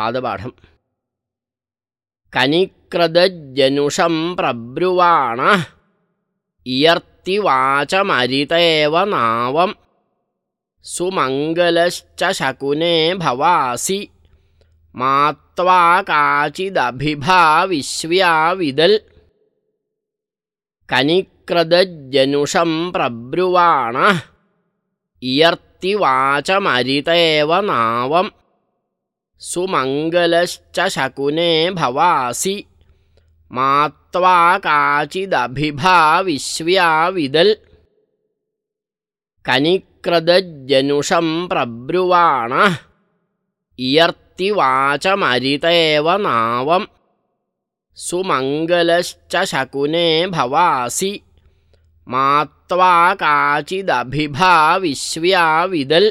पादपाठम्। कनिक्रदज्जनुषं प्रब्रुवाण इयर्तिवाचमरितेव नावं सुमङ्गलश्च शकुने भवासि मात्वा काचिदभिभा विश्व्या विदल्। कनिक्रदज्जनुषं प्रब्रुवाण इयर्तिवाचमरितेव नावं सुमङ्गलश्च शकुने भवासि। मात्वा काचिदभिभा विदल् कनिक्रदज्जनुषं प्रब्रुवाण। इयर्तिवाचमरितेव नावं सुमङ्गलश्च शकुने भवासि। मात्वा काचिदभिभा विश्व्या विदल्